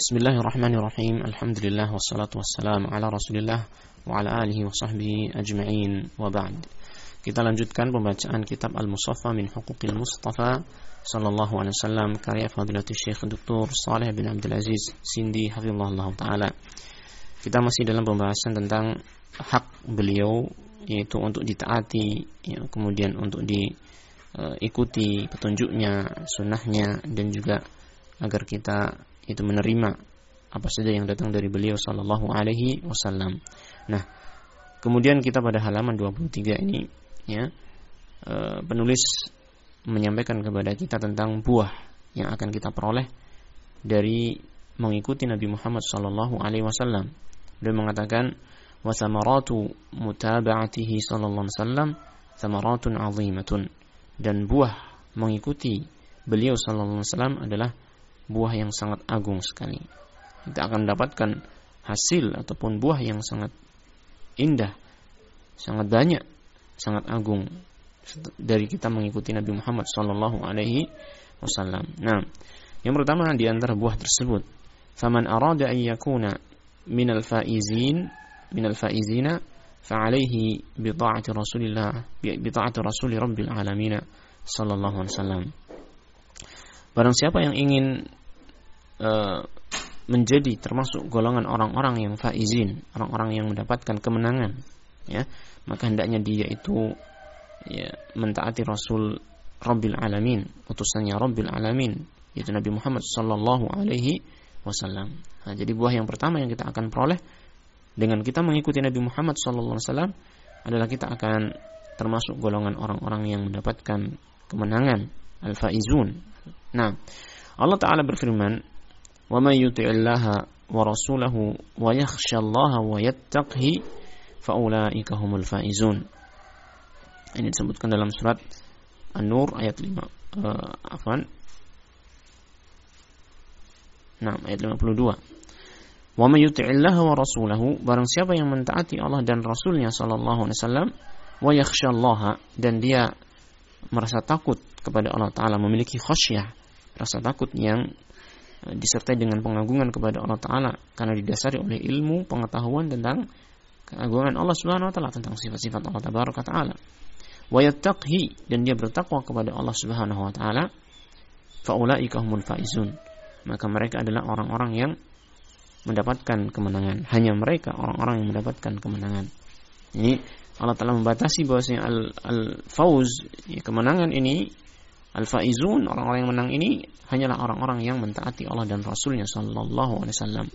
Bismillahirrahmanirrahim. Alhamdulillah wassalatu wassalamu ala Rasulillah wa ala alihi wa sahbihi ajma'in wa ba'd. Kita lanjutkan pembacaan kitab Al-Musaffa min Huquqil Mustafa sallallahu alaihi wasallam karya Fadilatul Syekh Dr. Saleh bin Abdul Aziz Sindi hafizahullah taala. Kita masih dalam pembahasan tentang hak beliau yaitu untuk ditaati, ya, kemudian untuk diikuti petunjuknya, sunnahnya dan juga agar kita itu menerima apa saja yang datang dari beliau sallallahu alaihi wasallam. Nah, kemudian kita pada halaman 23 ini ya e, penulis menyampaikan kepada kita tentang buah yang akan kita peroleh dari mengikuti Nabi Muhammad sallallahu alaihi wasallam. Dia mengatakan wa samaratu mutaba'atihi sallallahu alaihi wasallam samaratun 'azimatun dan buah mengikuti beliau sallallahu alaihi wasallam adalah buah yang sangat agung sekali. Kita akan mendapatkan hasil ataupun buah yang sangat indah, sangat banyak, sangat agung dari kita mengikuti Nabi Muhammad Sallallahu Alaihi Wasallam. Nah, yang pertama di antara buah tersebut, faman arada an yakuna min al-faizin min al-faizina fa'alaihi bi ta'ati Rasulillah bi ta'ati Rasul Rabbil Alamin sallallahu alaihi wasallam. Barang siapa yang ingin uh, menjadi termasuk golongan orang-orang yang faizin, orang-orang yang mendapatkan kemenangan, ya, maka hendaknya dia itu ya, mentaati Rasul Rabbil Alamin, utusannya Rabbil Alamin, yaitu Nabi Muhammad Sallallahu Alaihi Wasallam. Nah, jadi buah yang pertama yang kita akan peroleh dengan kita mengikuti Nabi Muhammad Sallallahu Alaihi Wasallam adalah kita akan termasuk golongan orang-orang yang mendapatkan kemenangan al-faizun. Nah, Allah Taala berfirman ومن يطع الله ورسوله ويخشى الله ويتقه فأولئك هم الفائزون ini disebutkan dalam surat An-Nur ayat 5 uh, afan Nah, ayat 52. Wa may yuti'illaha wa rasulahu barang siapa yang mentaati Allah dan Rasulnya sallallahu alaihi wasallam wa yakhsyallaha dan dia merasa takut kepada Allah taala memiliki khasyah, rasa takut yang Eh, disertai dengan pengagungan kepada Allah Taala karena didasari oleh ilmu pengetahuan tentang keagungan Allah Subhanahu Wa Taala tentang sifat-sifat Allah Taala. Wayattaqhi dan dia bertakwa kepada Allah Subhanahu Wa Taala. Faulaika humul faizun. Maka mereka adalah orang-orang yang mendapatkan kemenangan. Hanya mereka orang-orang yang mendapatkan kemenangan. Ini Allah telah membatasi bahwasanya al-fauz al ya, kemenangan ini Al-faizun, orang-orang yang menang ini hanyalah orang-orang yang mentaati Allah dan Rasulnya Sallallahu Alaihi Wasallam.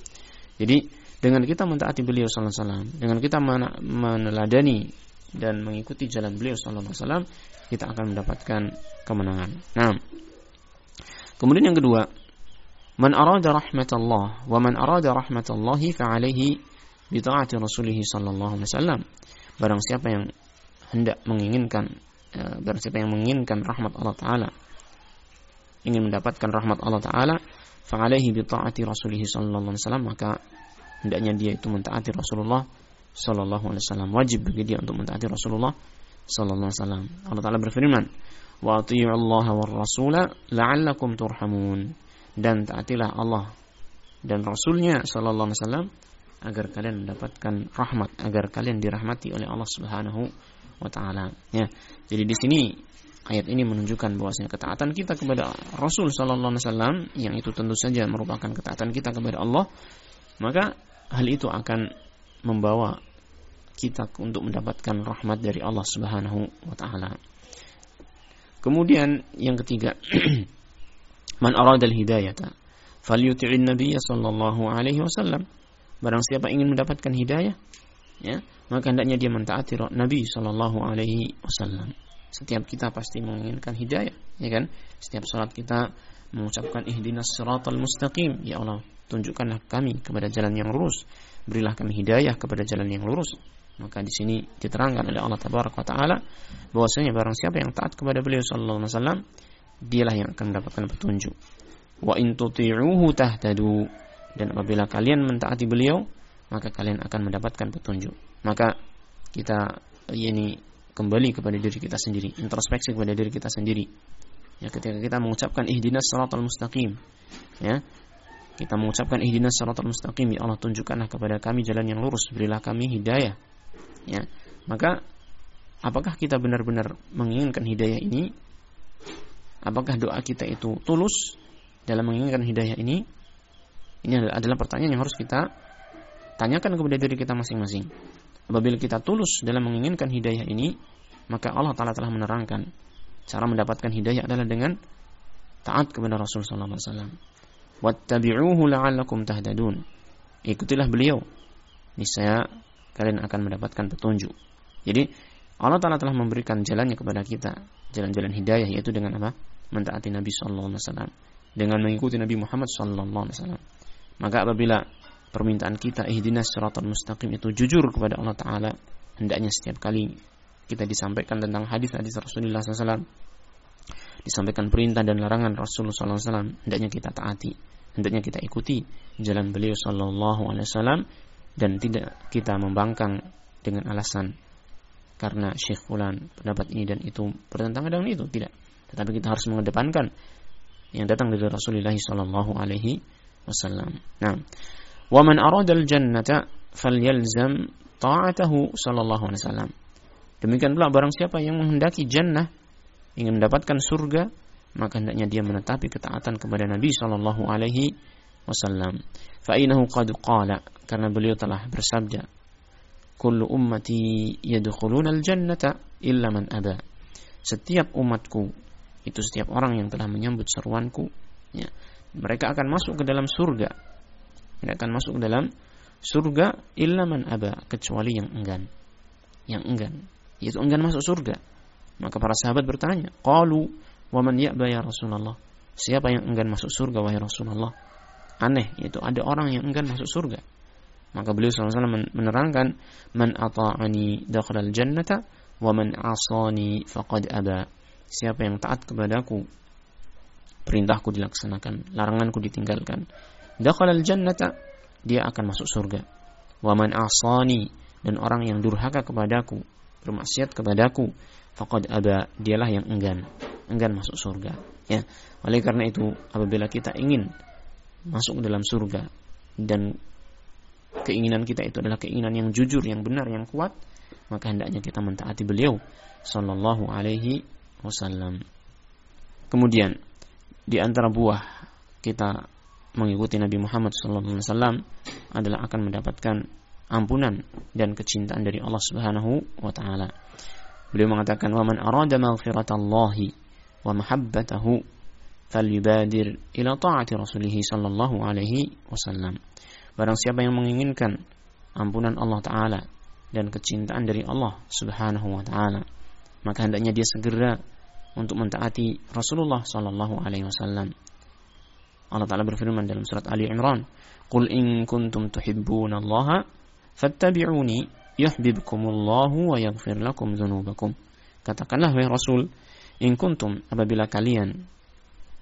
Jadi dengan kita mentaati beliau Sallallahu Alaihi Wasallam, dengan kita meneladani dan mengikuti jalan beliau Sallallahu Alaihi Wasallam, kita akan mendapatkan kemenangan. Nah, kemudian yang kedua, man arada rahmatullah wa man arada rahmatallahi fa'alaihi bi ta'ati rasulih sallallahu alaihi wasallam. Barang siapa yang hendak menginginkan barang siapa yang menginginkan rahmat Allah Ta'ala ingin mendapatkan rahmat Allah Ta'ala fa'alaihi bi ta'ati rasulih sallallahu alaihi wasallam maka hendaknya dia itu mentaati Rasulullah sallallahu alaihi wasallam. Wajib bagi dia untuk mentaati Rasulullah sallallahu alaihi wasallam. Allah Ta'ala berfirman wa atii'u Allah war rasula la'allakum turhamun. Dan taatilah Allah dan Rasulnya sallallahu alaihi wasallam agar kalian mendapatkan rahmat agar kalian dirahmati oleh Allah Subhanahu wa taala ya jadi di sini ayat ini menunjukkan bahwasanya ketaatan kita kepada Rasul sallallahu alaihi wasallam yang itu tentu saja merupakan ketaatan kita kepada Allah maka hal itu akan membawa kita untuk mendapatkan rahmat dari Allah Subhanahu wa taala. Kemudian yang ketiga, man aradal hidayata falyuti'in nabiy sallallahu alaihi wasallam. Barang siapa ingin mendapatkan hidayah, ya, maka hendaknya dia mentaati Nabi Shallallahu Alaihi Wasallam. Setiap kita pasti menginginkan hidayah, ya kan? Setiap salat kita mengucapkan ihdinas siratal mustaqim, ya Allah, tunjukkanlah kami kepada jalan yang lurus, berilah kami hidayah kepada jalan yang lurus. Maka di sini diterangkan oleh Allah Tabaraka taala bahwasanya barang siapa yang taat kepada beliau sallallahu alaihi wasallam, dialah yang akan mendapatkan petunjuk. Wa in tuti'uhu tahtadu. Dan apabila kalian mentaati beliau, maka kalian akan mendapatkan petunjuk. Maka kita ini kembali kepada diri kita sendiri, introspeksi kepada diri kita sendiri. Ya, ketika kita mengucapkan ihdinas siratal mustaqim, ya. kita mengucapkan ihdinas siratal mustaqim ya Allah tunjukkanlah kepada kami jalan yang lurus. Berilah kami hidayah ya. Maka apakah kita benar-benar menginginkan hidayah ini? Apakah doa kita itu tulus dalam menginginkan hidayah ini? Ini adalah pertanyaan yang harus kita tanyakan kepada diri kita masing-masing apabila kita tulus dalam menginginkan hidayah ini maka Allah Ta'ala telah menerangkan cara mendapatkan hidayah adalah dengan taat kepada Rasul Sallallahu Alaihi Wasallam wattabi'uhu la'allakum. Ikutilah beliau. Niscaya kalian akan mendapatkan petunjuk. Jadi Allah Taala telah memberikan jalannya kepada kita, jalan-jalan hidayah yaitu dengan apa? Mentaati Nabi sallallahu alaihi wasallam, dengan mengikuti Nabi Muhammad sallallahu alaihi wasallam. Maka apabila permintaan kita ihdinas siratal mustaqim itu jujur kepada Allah Taala, hendaknya setiap kali kita disampaikan tentang hadis-hadis Rasulullah SAW disampaikan perintah dan larangan Rasulullah SAW hendaknya kita taati hendaknya kita ikuti jalan beliau Sallallahu Alaihi Wasallam dan tidak kita membangkang dengan alasan karena Syekh Fulan pendapat ini dan itu bertentangan dengan itu tidak tetapi kita harus mengedepankan yang datang dari Rasulullah Sallallahu Alaihi Wasallam. Nah, wa man arada al-jannata falyalzam ta'atahu sallallahu alaihi wasallam. Demikian pula barang siapa yang menghendaki jannah ingin mendapatkan surga, maka hendaknya dia menetapi ketaatan kepada Nabi Shallallahu Alaihi Wasallam. Fa'inahu qad qala karena beliau telah bersabda, "Kullu ummati yadkhuluna al-jannata illa man aba." Setiap umatku itu setiap orang yang telah menyambut seruanku, ya, mereka akan masuk ke dalam surga. Mereka akan masuk ke dalam surga illa man aba kecuali yang enggan. Yang enggan, yaitu enggan masuk surga maka para sahabat bertanya, "Qalu wa man ya'ba ya Rasulullah?" Siapa yang enggan masuk surga wahai Rasulullah? Aneh, yaitu ada orang yang enggan masuk surga. Maka beliau SAW menerangkan, "Man ata'ani dakhala al-jannata wa man asani faqad aba." Siapa yang taat kepadaku, perintahku dilaksanakan, laranganku ditinggalkan. Dakhala al-jannata, dia akan masuk surga. Wa man asani dan orang yang durhaka kepadaku, bermaksiat kepadaku, faqad aba dialah yang enggan enggan masuk surga. Ya. Oleh karena itu apabila kita ingin masuk dalam surga dan keinginan kita itu adalah keinginan yang jujur yang benar yang kuat maka hendaknya kita mentaati beliau sallallahu alaihi wasallam. Kemudian di antara buah kita mengikuti Nabi Muhammad wasallam adalah akan mendapatkan ampunan dan kecintaan dari Allah Subhanahu wa taala Beliau mengatakan wa man arada maghfiratallahi wa mahabbatahu falyubadir ila ta'ati rasulih sallallahu alaihi wasallam. Barang siapa yang menginginkan ampunan Allah taala dan kecintaan dari Allah Subhanahu wa taala, maka hendaknya dia segera untuk mentaati Rasulullah sallallahu alaihi wasallam. Allah taala berfirman dalam surat Ali Imran, "Qul in kuntum tuhibbunallaha fattabi'uni yuhibbukumullahu wa yaghfir lakum dzunubakum. Katakanlah wahai Rasul, in kuntum apabila kalian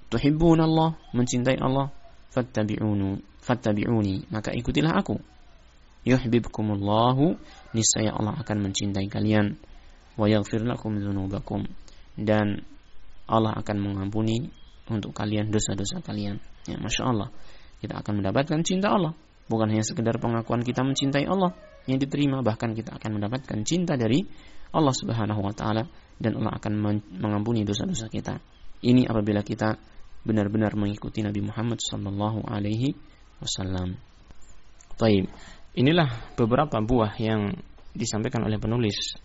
tuhibbunallah, mencintai Allah, fattabi'unu fattabi'uni, maka ikutilah aku. Yuhibbukumullahu, niscaya Allah akan mencintai kalian wa yaghfir lakum dzunubakum dan Allah akan mengampuni untuk kalian dosa-dosa kalian. Ya, masya Allah, kita akan mendapatkan cinta Allah. Bukan hanya sekedar pengakuan kita mencintai Allah, yang diterima bahkan kita akan mendapatkan cinta dari Allah Subhanahu wa taala dan Allah akan mengampuni dosa-dosa kita. Ini apabila kita benar-benar mengikuti Nabi Muhammad sallallahu alaihi wasallam. Baik. Inilah beberapa buah yang disampaikan oleh penulis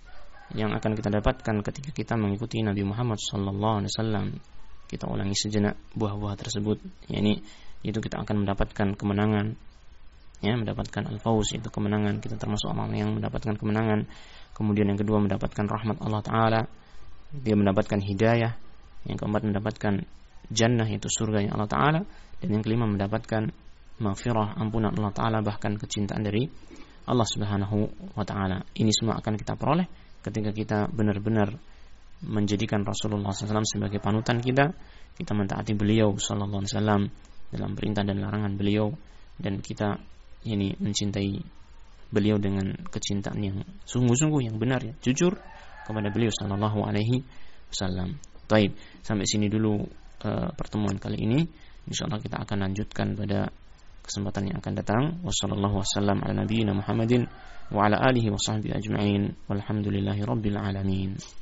yang akan kita dapatkan ketika kita mengikuti Nabi Muhammad sallallahu alaihi wasallam. Kita ulangi sejenak buah-buah tersebut, yakni itu kita akan mendapatkan kemenangan. Ya mendapatkan al-fauz itu kemenangan. Kita termasuk orang yang mendapatkan kemenangan. Kemudian yang kedua mendapatkan rahmat Allah taala. Dia mendapatkan hidayah. Yang keempat mendapatkan jannah itu surga yang Allah taala. Dan yang kelima mendapatkan maghfirah ampunan Allah taala bahkan kecintaan dari Allah Subhanahu wa taala. Ini semua akan kita peroleh ketika kita benar-benar menjadikan Rasulullah SAW sebagai panutan kita kita mentaati beliau Sallallahu dalam perintah dan larangan beliau dan kita ini mencintai beliau dengan kecintaan yang sungguh-sungguh yang benar ya jujur kepada beliau sallallahu alaihi wasallam. Taib sampai sini dulu uh, pertemuan kali ini. Insyaallah kita akan lanjutkan pada kesempatan yang akan datang. Wassalamualaikum warahmatullahi wabarakatuh.